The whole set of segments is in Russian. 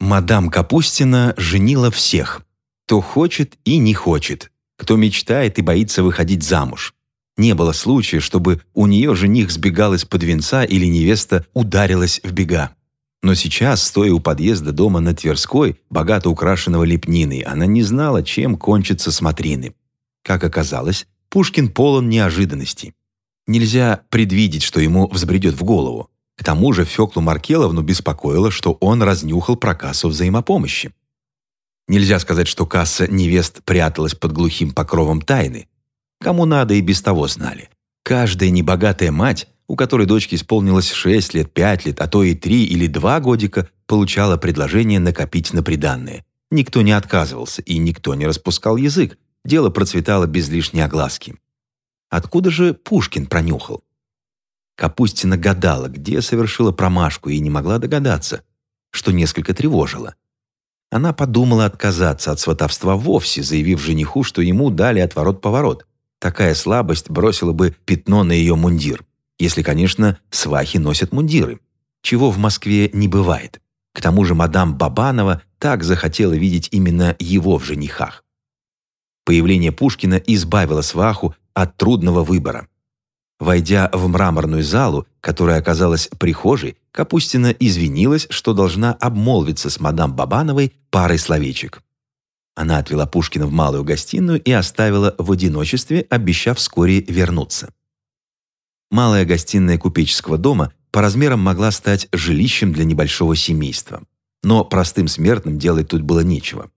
Мадам Капустина женила всех. Кто хочет и не хочет, кто мечтает и боится выходить замуж. Не было случая, чтобы у нее жених сбегал из-под венца или невеста ударилась в бега. Но сейчас, стоя у подъезда дома на Тверской, богато украшенного лепниной, она не знала, чем кончатся смотрины. Как оказалось, Пушкин полон неожиданностей. Нельзя предвидеть, что ему взбредет в голову. К тому же Феклу Маркеловну беспокоило, что он разнюхал про кассу взаимопомощи. Нельзя сказать, что касса невест пряталась под глухим покровом тайны. Кому надо и без того знали. Каждая небогатая мать, у которой дочке исполнилось 6 лет, 5 лет, а то и 3 или 2 годика, получала предложение накопить на приданное. Никто не отказывался и никто не распускал язык. Дело процветало без лишней огласки. Откуда же Пушкин пронюхал? Капустина гадала, где совершила промашку, и не могла догадаться, что несколько тревожило. Она подумала отказаться от сватовства вовсе, заявив жениху, что ему дали отворот-поворот. Такая слабость бросила бы пятно на ее мундир. Если, конечно, свахи носят мундиры. Чего в Москве не бывает. К тому же мадам Бабанова так захотела видеть именно его в женихах. Появление Пушкина избавило сваху от трудного выбора. Войдя в мраморную залу, которая оказалась прихожей, Капустина извинилась, что должна обмолвиться с мадам Бабановой парой словечек. Она отвела Пушкина в малую гостиную и оставила в одиночестве, обещав вскоре вернуться. Малая гостиная купеческого дома по размерам могла стать жилищем для небольшого семейства. Но простым смертным делать тут было нечего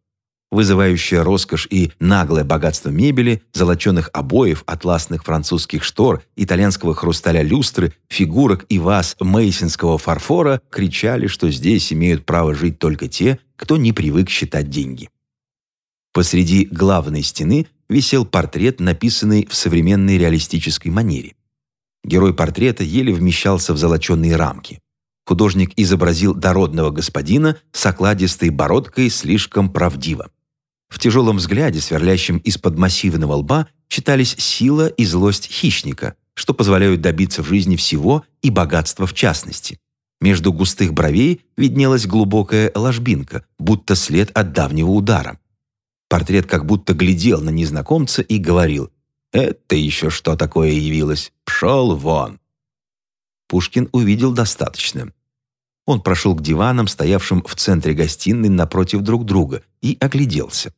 вызывающая роскошь и наглое богатство мебели, золоченых обоев, атласных французских штор, итальянского хрусталя люстры, фигурок и ваз мейсинского фарфора, кричали, что здесь имеют право жить только те, кто не привык считать деньги. Посреди главной стены висел портрет, написанный в современной реалистической манере. Герой портрета еле вмещался в золоченые рамки. Художник изобразил дородного господина с окладистой бородкой слишком правдиво. В тяжелом взгляде, сверлящем из-под массивного лба, читались сила и злость хищника, что позволяют добиться в жизни всего и богатства в частности. Между густых бровей виднелась глубокая ложбинка, будто след от давнего удара. Портрет как будто глядел на незнакомца и говорил «Это еще что такое явилось? Пшел вон!» Пушкин увидел достаточно. Он прошел к диванам, стоявшим в центре гостиной напротив друг друга, и огляделся.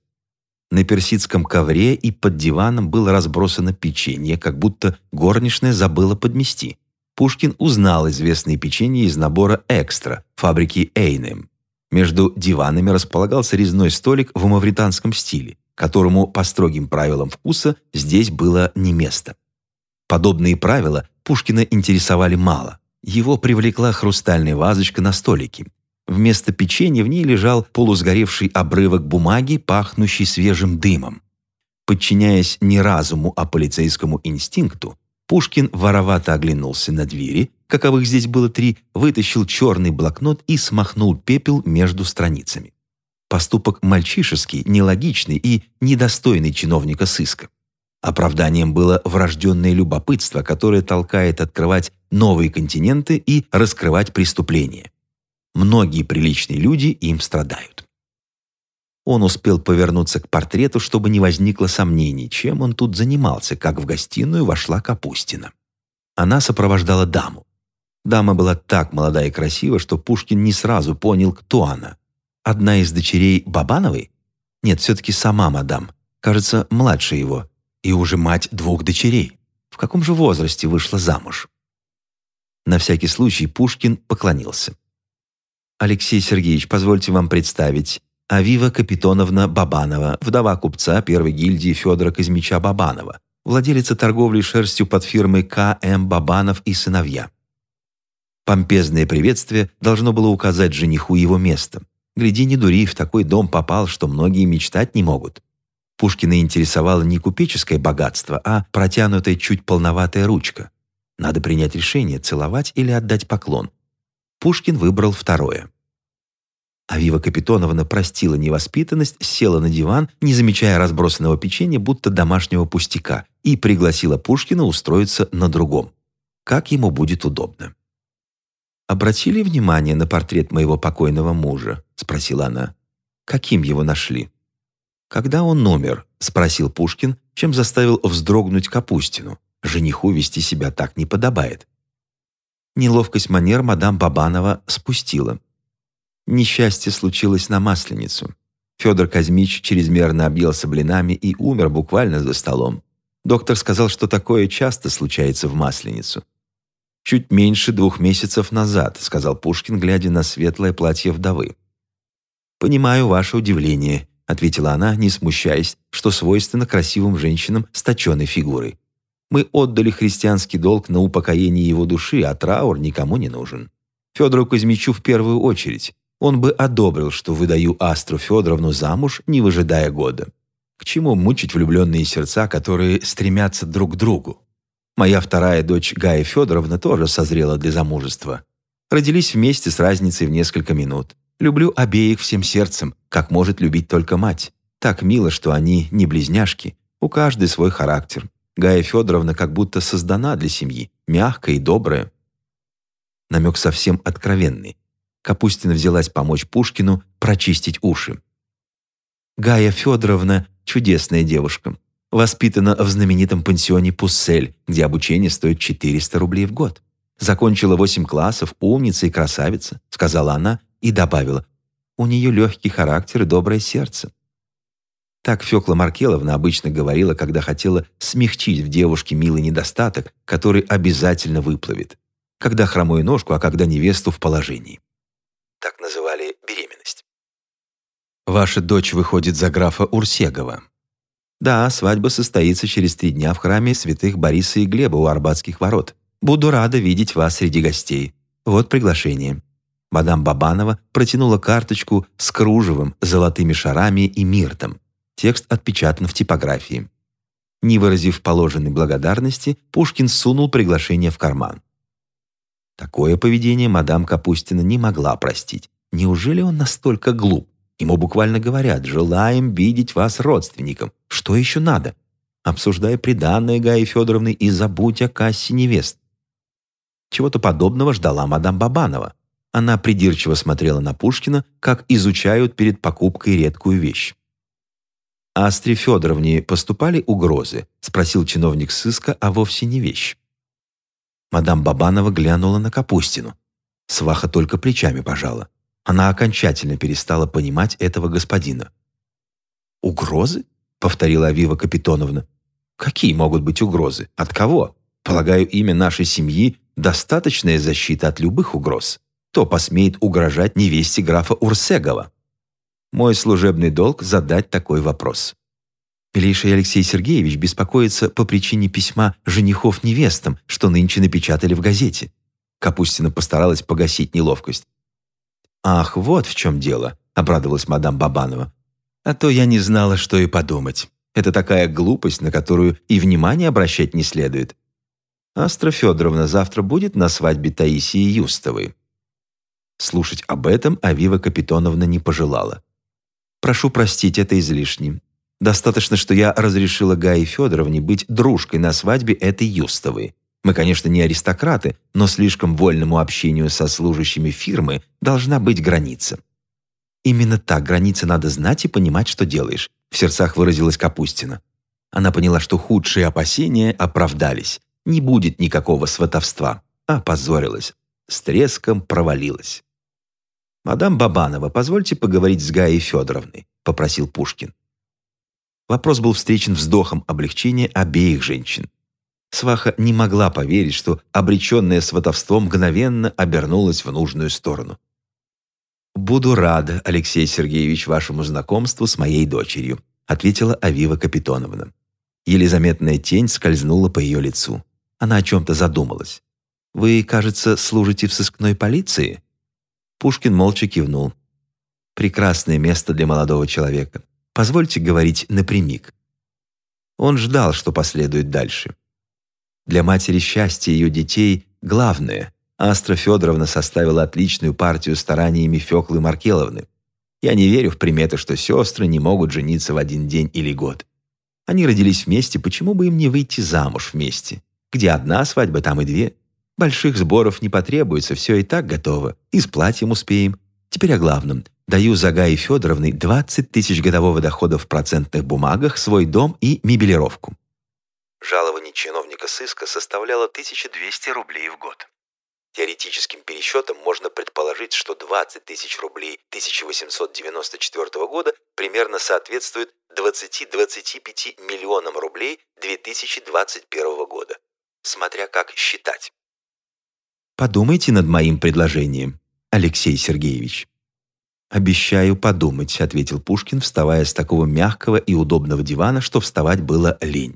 На персидском ковре и под диваном было разбросано печенье, как будто горничная забыла подмести. Пушкин узнал известные печенья из набора «Экстра» фабрики Эйнем. Между диванами располагался резной столик в мавританском стиле, которому по строгим правилам вкуса здесь было не место. Подобные правила Пушкина интересовали мало. Его привлекла хрустальная вазочка на столике, Вместо печенья в ней лежал полусгоревший обрывок бумаги, пахнущий свежим дымом. Подчиняясь не разуму, а полицейскому инстинкту, Пушкин воровато оглянулся на двери, каковых здесь было три, вытащил черный блокнот и смахнул пепел между страницами. Поступок мальчишеский, нелогичный и недостойный чиновника сыска. Оправданием было врожденное любопытство, которое толкает открывать новые континенты и раскрывать преступления. Многие приличные люди им страдают. Он успел повернуться к портрету, чтобы не возникло сомнений, чем он тут занимался, как в гостиную вошла Капустина. Она сопровождала даму. Дама была так молода и красива, что Пушкин не сразу понял, кто она. Одна из дочерей Бабановой? Нет, все-таки сама мадам. Кажется, младше его. И уже мать двух дочерей. В каком же возрасте вышла замуж? На всякий случай Пушкин поклонился. Алексей Сергеевич, позвольте вам представить. Авива Капитоновна Бабанова, вдова купца первой гильдии Федора Казмича Бабанова, владелица торговли шерстью под фирмой К.М. Бабанов и сыновья. Помпезное приветствие должно было указать жениху его место. Гляди, не дури, в такой дом попал, что многие мечтать не могут. Пушкина интересовало не купеческое богатство, а протянутая чуть полноватая ручка. Надо принять решение, целовать или отдать поклон. Пушкин выбрал второе. Авива Капитоновна простила невоспитанность, села на диван, не замечая разбросанного печенья, будто домашнего пустяка, и пригласила Пушкина устроиться на другом. Как ему будет удобно. «Обратили внимание на портрет моего покойного мужа?» — спросила она. «Каким его нашли?» «Когда он умер?» — спросил Пушкин, чем заставил вздрогнуть Капустину. Жениху вести себя так не подобает. Неловкость манер мадам Бабанова спустила. Несчастье случилось на Масленицу. Федор Казмич чрезмерно объелся блинами и умер буквально за столом. Доктор сказал, что такое часто случается в Масленицу. «Чуть меньше двух месяцев назад», — сказал Пушкин, глядя на светлое платье вдовы. «Понимаю ваше удивление», — ответила она, не смущаясь, что свойственно красивым женщинам с точенной фигурой. «Мы отдали христианский долг на упокоение его души, а траур никому не нужен. Федору Кузьмичу в первую очередь. Он бы одобрил, что выдаю Астру Федоровну замуж, не выжидая года. К чему мучить влюбленные сердца, которые стремятся друг к другу? Моя вторая дочь Гая Федоровна тоже созрела для замужества. Родились вместе с разницей в несколько минут. Люблю обеих всем сердцем, как может любить только мать. Так мило, что они не близняшки. У каждой свой характер. Гая Федоровна как будто создана для семьи, мягкая и добрая. Намек совсем откровенный. Капустина взялась помочь Пушкину прочистить уши. Гая Федоровна – чудесная девушка. Воспитана в знаменитом пансионе «Пуссель», где обучение стоит 400 рублей в год. Закончила 8 классов, умница и красавица, сказала она и добавила, у нее легкий характер и доброе сердце. Так Фёкла Маркеловна обычно говорила, когда хотела смягчить в девушке милый недостаток, который обязательно выплывет. Когда хромую ножку, а когда невесту в положении. Так называли беременность. Ваша дочь выходит за графа Урсегова. Да, свадьба состоится через три дня в храме святых Бориса и Глеба у Арбатских ворот. Буду рада видеть вас среди гостей. Вот приглашение». Мадам Бабанова протянула карточку с кружевом, золотыми шарами и миртом. Текст отпечатан в типографии. Не выразив положенной благодарности, Пушкин сунул приглашение в карман. Такое поведение мадам Капустина не могла простить. Неужели он настолько глуп? Ему буквально говорят «желаем видеть вас родственником». Что еще надо? Обсуждай приданное Гаи Федоровны и забудь о кассе невест. Чего-то подобного ждала мадам Бабанова. Она придирчиво смотрела на Пушкина, как изучают перед покупкой редкую вещь. «А Астре Федоровне поступали угрозы?» – спросил чиновник сыска, а вовсе не вещь. Мадам Бабанова глянула на Капустину. Сваха только плечами пожала. Она окончательно перестала понимать этого господина. «Угрозы?» — повторила Авива Капитоновна. «Какие могут быть угрозы? От кого? Полагаю, имя нашей семьи — достаточная защита от любых угроз. Кто посмеет угрожать невесте графа Урсегова? Мой служебный долг — задать такой вопрос». Милейший Алексей Сергеевич беспокоится по причине письма женихов невестам, что нынче напечатали в газете. Капустина постаралась погасить неловкость. «Ах, вот в чем дело», — обрадовалась мадам Бабанова. «А то я не знала, что и подумать. Это такая глупость, на которую и внимания обращать не следует. Астра Федоровна завтра будет на свадьбе Таисии Юстовой». Слушать об этом Авива Капитоновна не пожелала. «Прошу простить, это излишне. Достаточно, что я разрешила Гаи Федоровне быть дружкой на свадьбе этой Юстовой. Мы, конечно, не аристократы, но слишком вольному общению со служащими фирмы должна быть граница. Именно так границы надо знать и понимать, что делаешь, в сердцах выразилась Капустина. Она поняла, что худшие опасения оправдались. Не будет никакого сватовства. Опозорилась. С треском провалилась. «Мадам Бабанова, позвольте поговорить с Гаей Федоровной», — попросил Пушкин. Вопрос был встречен вздохом облегчения обеих женщин. Сваха не могла поверить, что обреченное сватовство мгновенно обернулось в нужную сторону. «Буду рада, Алексей Сергеевич, вашему знакомству с моей дочерью», ответила Авива Капитоновна. Еле заметная тень скользнула по ее лицу. Она о чем-то задумалась. «Вы, кажется, служите в сыскной полиции?» Пушкин молча кивнул. «Прекрасное место для молодого человека. Позвольте говорить напрямик». Он ждал, что последует дальше. Для матери счастье ее детей – главное. Астра Федоровна составила отличную партию стараниями Феклы Маркеловны. Я не верю в приметы, что сестры не могут жениться в один день или год. Они родились вместе, почему бы им не выйти замуж вместе? Где одна свадьба, там и две. Больших сборов не потребуется, все и так готово. И с платьем успеем. Теперь о главном. Даю за Гаи Федоровны 20 тысяч годового дохода в процентных бумагах, свой дом и мебелировку». Жалование чиновника сыска составляло 1200 рублей в год. Теоретическим пересчетом можно предположить, что 20 тысяч рублей 1894 года примерно соответствует 20-25 миллионам рублей 2021 года, смотря как считать. Подумайте над моим предложением, Алексей Сергеевич. «Обещаю подумать», — ответил Пушкин, вставая с такого мягкого и удобного дивана, что вставать было лень.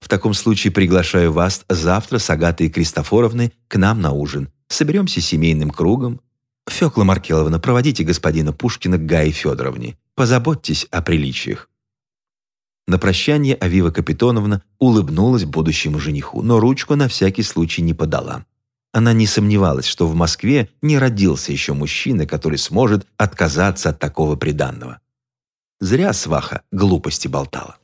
В таком случае приглашаю вас завтра с Агатой Кристофоровной к нам на ужин. Соберемся семейным кругом. Фёкла Маркеловна, проводите господина Пушкина к Гае Федоровне. Позаботьтесь о приличиях». На прощание Авива Капитоновна улыбнулась будущему жениху, но ручку на всякий случай не подала. Она не сомневалась, что в Москве не родился еще мужчина, который сможет отказаться от такого приданного. Зря сваха глупости болтала.